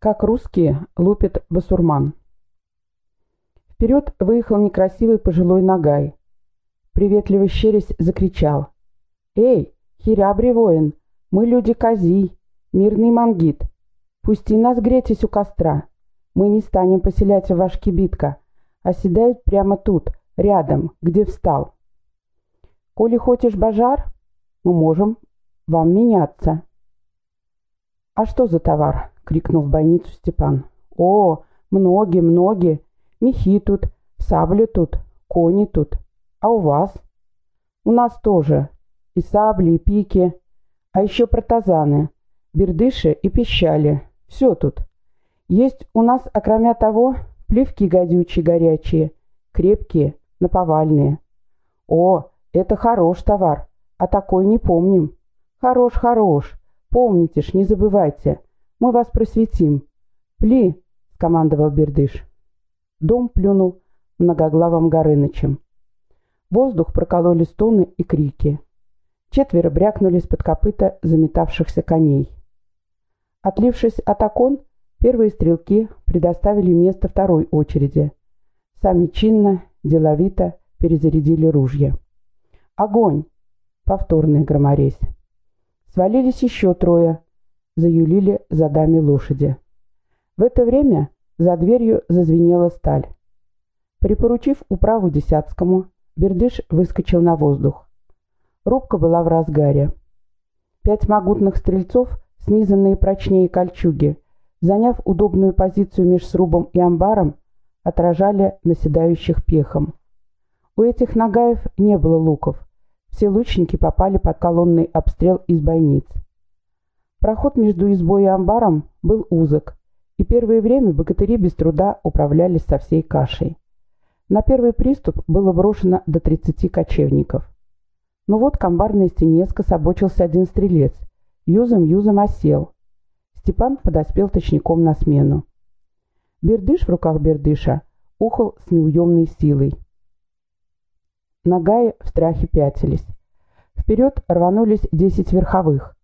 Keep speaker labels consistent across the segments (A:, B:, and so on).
A: Как русские лупят басурман. Вперед выехал некрасивый пожилой нагай. Приветливо щерясь закричал. «Эй, хирябрий воин, мы люди Казий, мирный мангит. Пусти нас гретесь у костра. Мы не станем поселять в ваш кибитка, а седает прямо тут, рядом, где встал. Коли хочешь бажар, мы можем вам меняться». «А что за товар?» — крикнул в бойницу Степан. «О, многие, многие. Мехи тут, сабли тут, кони тут. А у вас?» «У нас тоже. И сабли, и пики. А еще протазаны, бердыши и пищали. Все тут. Есть у нас, окромя того, плевки гадючие горячие, крепкие, наповальные. О, это хорош товар, а такой не помним. Хорош, хорош. Помните ж, не забывайте. Мы вас просветим. Пли, скомандовал Бердыш. Дом плюнул многоглавым Горынычем. Воздух прокололи стоны и крики. Четверо брякнулись под копыта заметавшихся коней. Отлившись от окон, первые стрелки предоставили место второй очереди. Сами чинно, деловито перезарядили ружья. «Огонь!» — повторный громорезь. Свалились еще трое, заюлили задами лошади. В это время за дверью зазвенела сталь. Припоручив управу Десятскому, Бердыш выскочил на воздух. Рубка была в разгаре. Пять могутных стрельцов, снизанные прочнее кольчуги, заняв удобную позицию меж срубом и амбаром, отражали наседающих пехом. У этих нагаев не было луков, все лучники попали под колонный обстрел из бойниц. Проход между избой и амбаром был узок, и первое время богатыри без труда управлялись со всей кашей. На первый приступ было брошено до 30 кочевников. Но вот к амбарной стене скособочился один стрелец. Юзом-юзом осел. Степан подоспел точником на смену. Бердыш в руках Бердыша ухал с неуемной силой. Нагаи в страхе пятились. Вперед рванулись десять верховых.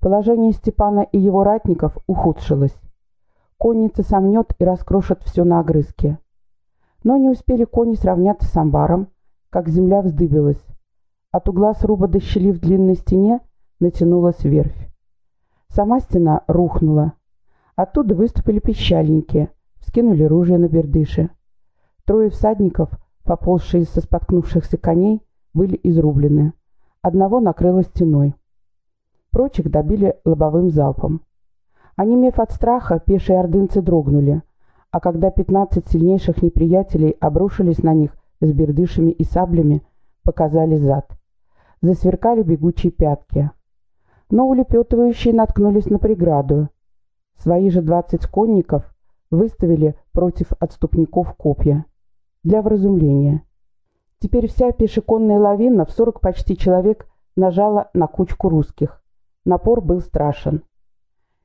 A: Положение Степана и его ратников ухудшилось. Конница сомнет и раскрошит все на огрызке. Но не успели кони сравняться с амбаром, как земля вздыбилась. От угла сруба до щели в длинной стене натянулась верфь. Сама стена рухнула. Оттуда выступили пищальники, вскинули ружья на бердыши. Трое всадников — поползшие со споткнувшихся коней, были изрублены. Одного накрыло стеной. Прочих добили лобовым залпом. Онемев от страха, пешие ордынцы дрогнули, а когда пятнадцать сильнейших неприятелей обрушились на них с бердышами и саблями, показали зад. Засверкали бегучие пятки. Но улепетывающие наткнулись на преграду. Свои же двадцать конников выставили против отступников копья для вразумления. Теперь вся пешеконная лавина в сорок почти человек нажала на кучку русских. Напор был страшен.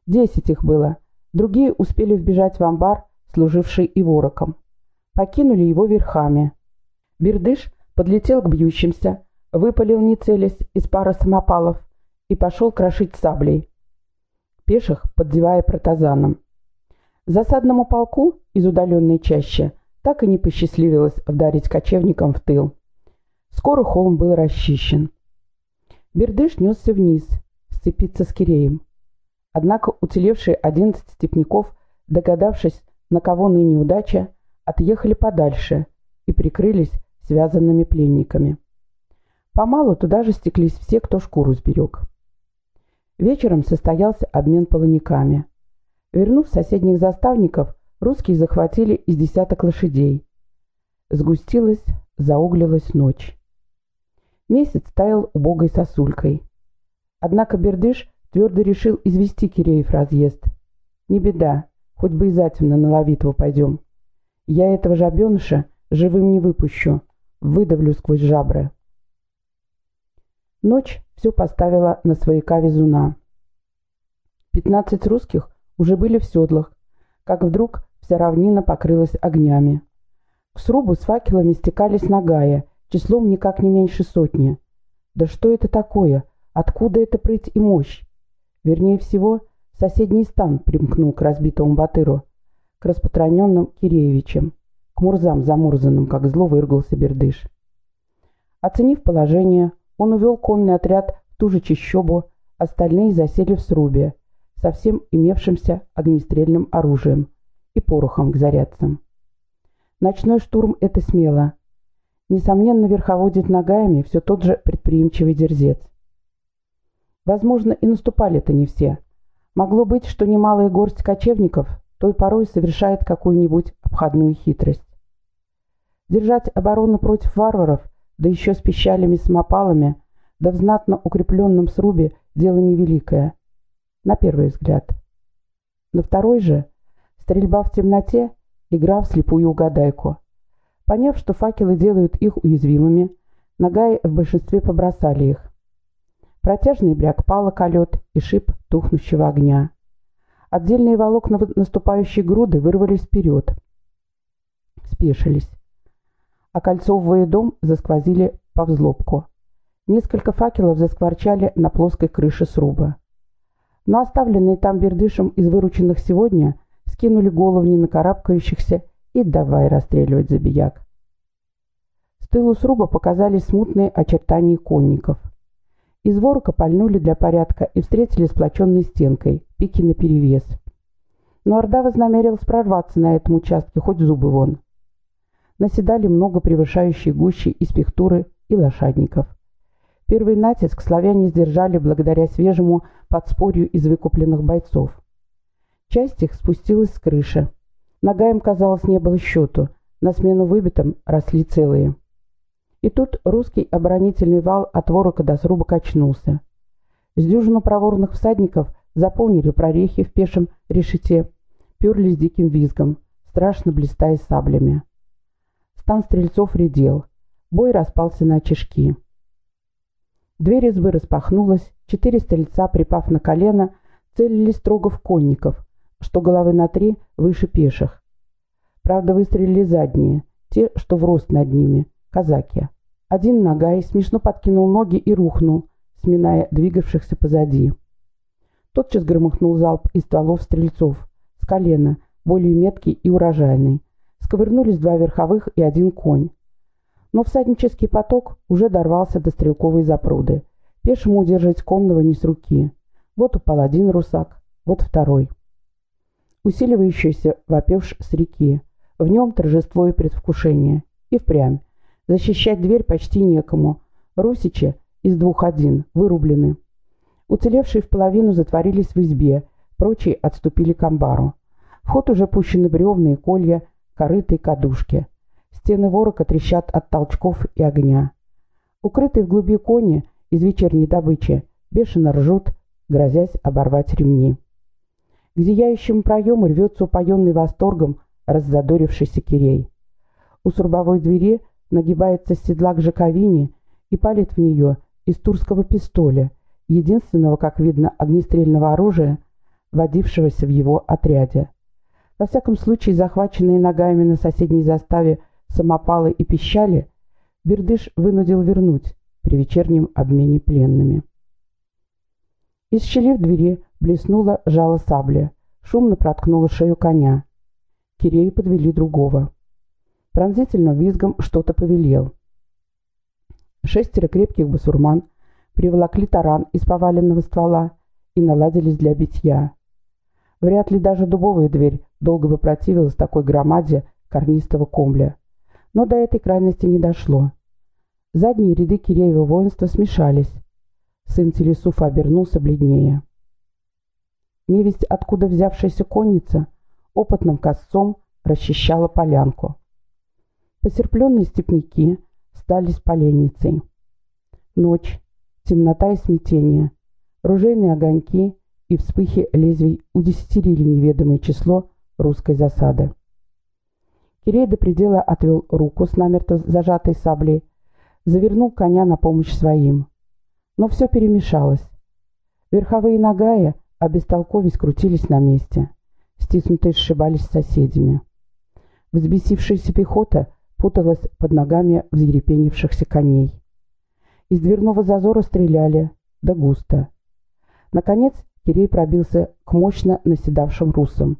A: Десять их было. Другие успели вбежать в амбар, служивший и вороком. Покинули его верхами. Бердыш подлетел к бьющимся, выпалил не целясь из пары самопалов и пошел крошить саблей. Пеших поддевая протазаном. Засадному полку из удаленной чащи так и не посчастливилось вдарить кочевникам в тыл. Скоро холм был расчищен. Бердыш несся вниз, сцепиться с Киреем. Однако уцелевшие одиннадцать степняков, догадавшись, на кого ныне удача, отъехали подальше и прикрылись связанными пленниками. Помалу туда же стеклись все, кто шкуру сберег. Вечером состоялся обмен полониками. Вернув соседних заставников, Русские захватили из десяток лошадей. Сгустилась, зауглилась ночь. Месяц таял убогой сосулькой. Однако Бердыш твердо решил извести Киреев разъезд. Не беда, хоть бы и затемно на Ловитву пойдем. Я этого жабеныша живым не выпущу, выдавлю сквозь жабры. Ночь все поставила на свояка везуна. Пятнадцать русских уже были в седлах, как вдруг Вся равнина покрылась огнями. К срубу с факелами стекались нагая, числом никак не меньше сотни. Да что это такое? Откуда эта прыть и мощь? Вернее всего, Соседний стан примкнул к разбитому Батыру, к распространенным Киреевичам, к Мурзам замурзанным, как зло выргался Бердыш. Оценив положение, он увел конный отряд в ту же чищобу, остальные засели в срубе, со всем имевшимся огнестрельным оружием и порохом к зарядцам. Ночной штурм — это смело. Несомненно, верховодит ногами все тот же предприимчивый дерзец. Возможно, и наступали-то не все. Могло быть, что немалая горсть кочевников той порой совершает какую-нибудь обходную хитрость. Держать оборону против варваров, да еще с пищалями-самопалами, да в знатно укрепленном срубе дело невеликое, на первый взгляд. На второй же стрельба в темноте, игра в слепую угадайку. Поняв, что факелы делают их уязвимыми, Нагаи в большинстве побросали их. Протяжный бряк пала колет и шип тухнущего огня. Отдельные волокна наступающей груды вырвались вперед. Спешились. Окольцовывая дом, засквозили по взлобку. Несколько факелов заскворчали на плоской крыше сруба но оставленные там бердышем из вырученных сегодня скинули головни на карабкающихся и давай расстреливать забияк. С тылу сруба показались смутные очертания конников. Из ворока пальнули для порядка и встретили сплоченной стенкой, пики наперевес. Но Орда вознамерилась прорваться на этом участке, хоть зубы вон. Наседали много превышающие гущи из пехтуры и лошадников. Первый натиск славяне сдержали благодаря свежему подспорью из выкупленных бойцов. Часть их спустилась с крыши. Нога казалось, не было счету. На смену выбитым росли целые. И тут русский оборонительный вал от ворока до сруба качнулся. С дюжину проворных всадников заполнили прорехи в пешем решете, перли с диким визгом, страшно блистая саблями. Стан стрельцов редел. Бой распался на чешки. Дверь избы распахнулась, четыре стрельца, припав на колено, целились строго в конников, что головы на три выше пеших. Правда, выстрелили задние, те, что в рост над ними, казаки. Один ногай смешно подкинул ноги и рухнул, сминая двигавшихся позади. Тотчас громыхнул залп из стволов стрельцов, с колена, более меткий и урожайный. Сковырнулись два верховых и один конь. Но всаднический поток уже дорвался до стрелковой запруды. Пешему удержать конного не с руки. Вот упал один русак, вот второй. Усиливающийся вопевш с реки. В нем торжество и предвкушение. И впрямь. Защищать дверь почти некому. Русичи из двух один, вырублены. Уцелевшие в половину затворились в избе, прочие отступили к амбару. В ход уже пущены бревна и колья, корыты и кадушки. Стены ворока трещат от толчков и огня. Укрытые в глуби кони из вечерней добычи бешено ржут, грозясь оборвать ремни. К зияющему проему рвется упоенный восторгом раззадорившийся Кирей. У сурбовой двери нагибается седла к Жаковине и палит в нее из турского пистоля, единственного, как видно, огнестрельного оружия, водившегося в его отряде. Во всяком случае, захваченные ногами на соседней заставе самопалы и пищали, Бердыш вынудил вернуть при вечернем обмене пленными. Из щели в двери блеснуло жало сабли, шумно проткнуло шею коня. Кирею подвели другого. Пронзительным визгом что-то повелел. Шестеро крепких басурман приволокли таран из поваленного ствола и наладились для битья. Вряд ли даже дубовая дверь долго бы противилась такой громаде карнистого комбля. Но до этой крайности не дошло. Задние ряды Киреева воинства смешались. Сын Телесуфа обернулся бледнее. Невесть, откуда взявшаяся конница, опытным косцом расчищала полянку. Посерпленные степняки стали с поленницей. Ночь, темнота и смятение, ружейные огоньки и вспыхи лезвий удесятерили неведомое число русской засады. Кирей до предела отвел руку с намерто зажатой саблей, завернул коня на помощь своим. Но все перемешалось. Верховые нагая, обестолковись, крутились на месте. Стиснутые сшибались с соседями. Взбесившаяся пехота путалась под ногами взъерепенившихся коней. Из дверного зазора стреляли, да густо. Наконец Кирей пробился к мощно наседавшим русам.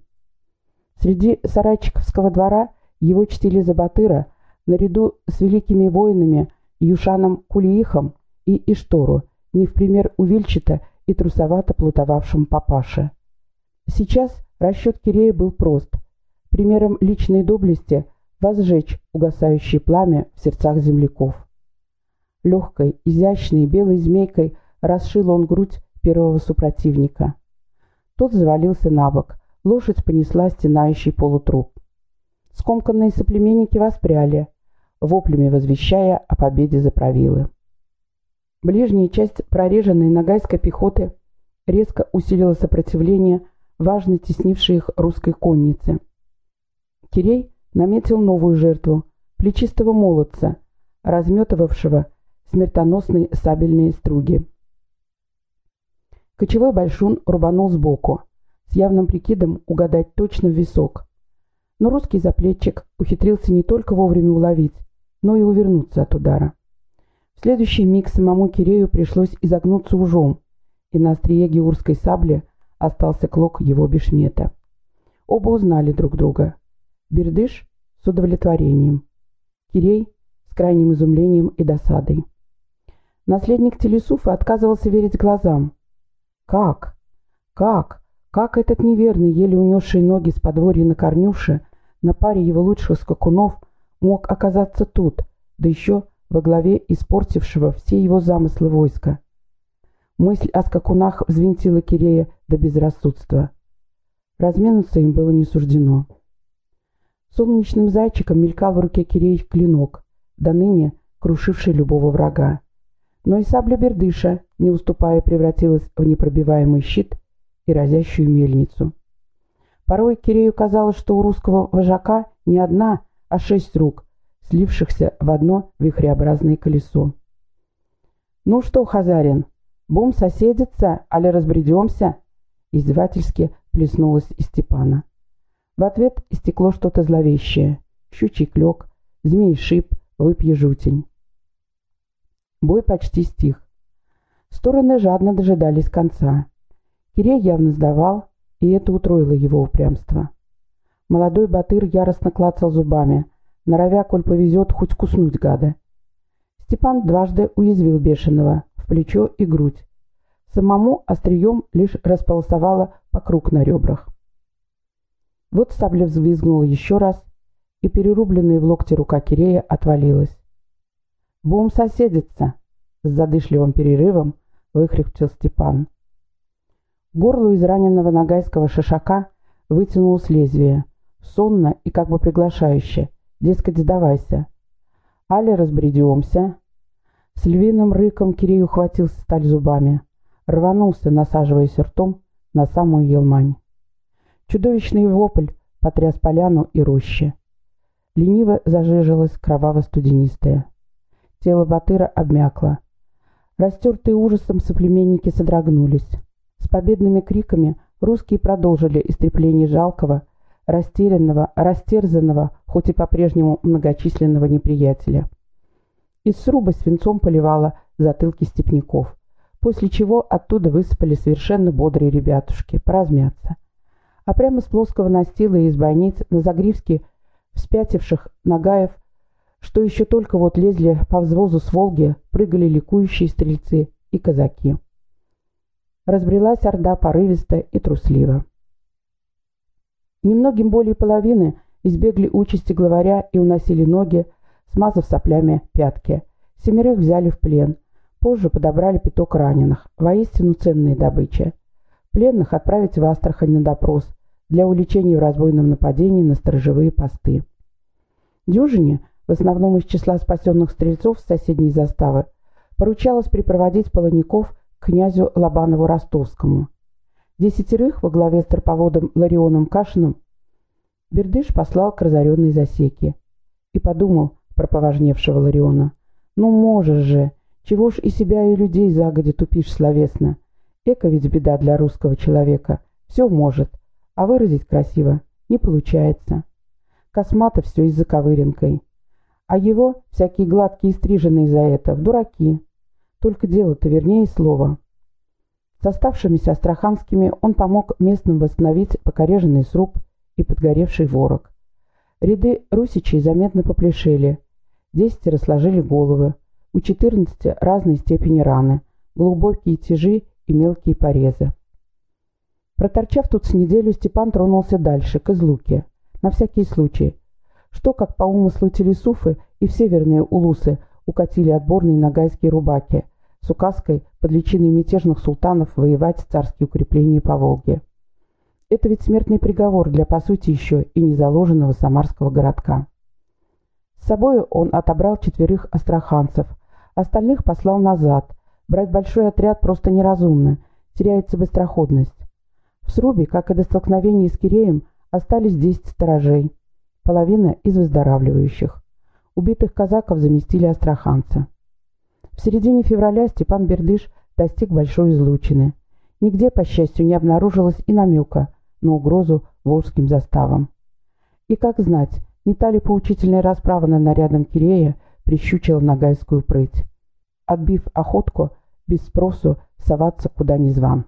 A: Среди сарайчиковского двора его чтили за батыра наряду с великими воинами Юшаном Кулиихом и Иштору, не в пример увильчато и трусовато плутовавшим папаше. Сейчас расчет Кирея был прост. Примером личной доблести возжечь угасающее пламя в сердцах земляков. Легкой, изящной, белой змейкой расшил он грудь первого супротивника. Тот завалился на бок, лошадь понесла стенающий полутруп. Скомканные соплеменники воспряли, воплями возвещая о победе за правилы. Ближняя часть прореженной нагайской пехоты резко усилила сопротивление важно теснившей их русской конницы. Кирей наметил новую жертву – плечистого молодца, разметывавшего смертоносные сабельные струги. Кочевой большун рубанул сбоку, с явным прикидом угадать точно в висок. Но русский заплетчик ухитрился не только вовремя уловить, но и увернуться от удара. В следующий миг самому Кирею пришлось изогнуться ужом, и на острие геурской сабли остался клок его бешмета. Оба узнали друг друга. Бердыш с удовлетворением. Кирей с крайним изумлением и досадой. Наследник Телесуфа отказывался верить глазам. Как? Как? Как этот неверный, еле унесший ноги с подворья на корнюше, на паре его лучших скакунов, мог оказаться тут, да еще во главе испортившего все его замыслы войска. Мысль о скакунах взвинтила Кирея до безрассудства. Разменуться им было не суждено. Солнечным зайчиком мелькал в руке Кирея клинок, до ныне крушивший любого врага. Но и сабля бердыша, не уступая, превратилась в непробиваемый щит и разящую мельницу. Порой Кирею казалось, что у русского вожака не одна, а шесть рук, слившихся в одно вихреобразное колесо. «Ну что, Хазарин, будем соседиться, али разбредемся?» Издевательски плеснулась из Степана. В ответ истекло что-то зловещее. Щучий клек, змей шип, выпье жутень. Бой почти стих. Стороны жадно дожидались конца. Кирей явно сдавал, и это утроило его упрямство. Молодой батыр яростно клацал зубами – норовя, коль повезет, хоть куснуть гада. Степан дважды уязвил бешеного в плечо и грудь. Самому острием лишь располосовало по круг на ребрах. Вот сабля взвизгнула еще раз, и перерубленная в локте рука Кирея отвалилась. «Будем соседиться!» — с задышливым перерывом выхрипчил Степан. Горло израненного нагайского шишака вытянулось лезвие, сонно и как бы приглашающе, Дескать, сдавайся. Али разбредемся. С львиным рыком Кирей ухватился сталь зубами. Рванулся, насаживаясь ртом на самую елмань. Чудовищный вопль потряс поляну и рощи. Лениво зажижилась кроваво-студенистая. Тело Батыра обмякло. Растертые ужасом соплеменники содрогнулись. С победными криками русские продолжили истрепление жалкого, растерянного, растерзанного, хоть и по-прежнему многочисленного неприятеля. Из сруба свинцом поливала затылки степняков, после чего оттуда высыпали совершенно бодрые ребятушки, поразмяться. А прямо с плоского настила и из бойниц на загривске вспятивших нагаев, что еще только вот лезли по взвозу с Волги, прыгали ликующие стрельцы и казаки. Разбрелась орда порывисто и трусливо. Немногим более половины избегли участи главаря и уносили ноги, смазав соплями пятки. Семерых взяли в плен. Позже подобрали пяток раненых. Воистину ценные добычи. Пленных отправить в Астрахань на допрос для увлечения в разбойном нападении на сторожевые посты. Дюжине, в основном из числа спасенных стрельцов с соседней заставы, поручалось припроводить полоников к князю Лобанову Ростовскому. Десятерых во главе с троповодом Ларионом Кашиным Бердыш послал к разоренной засеке и подумал про поважневшего Лариона. «Ну, можешь же! Чего ж и себя, и людей загодя тупишь словесно? Эко ведь беда для русского человека. Все может, а выразить красиво не получается. Космато все из-за ковыринкой. А его, всякие гладкие стриженные за это, в дураки. Только дело-то вернее слова. С оставшимися астраханскими он помог местным восстановить покореженный сруб и подгоревший ворог. Ряды русичей заметно поплешели. Десятеро сложили головы. У четырнадцати разной степени раны, глубокие тяжи и мелкие порезы. Проторчав тут с неделю, Степан тронулся дальше, к Излуке. На всякий случай. Что, как по умыслу Телесуфы и все верные улусы, укатили отборные нагайские рубаки – с указкой под личиной мятежных султанов воевать царские укрепления по Волге. Это ведь смертный приговор для, по сути, еще и незаложенного самарского городка. С собой он отобрал четверых астраханцев, остальных послал назад. Брать большой отряд просто неразумно, теряется быстроходность. В срубе, как и до столкновения с Киреем, остались 10 сторожей, половина из выздоравливающих. Убитых казаков заместили астраханцы. В середине февраля Степан Бердыш достиг большой излучины. Нигде, по счастью, не обнаружилось и намека на угрозу волжским заставам. И как знать, не та ли поучительная расправа над нарядом Кирея прищучила нагайскую прыть. Отбив охотку, без спросу соваться куда ни зван.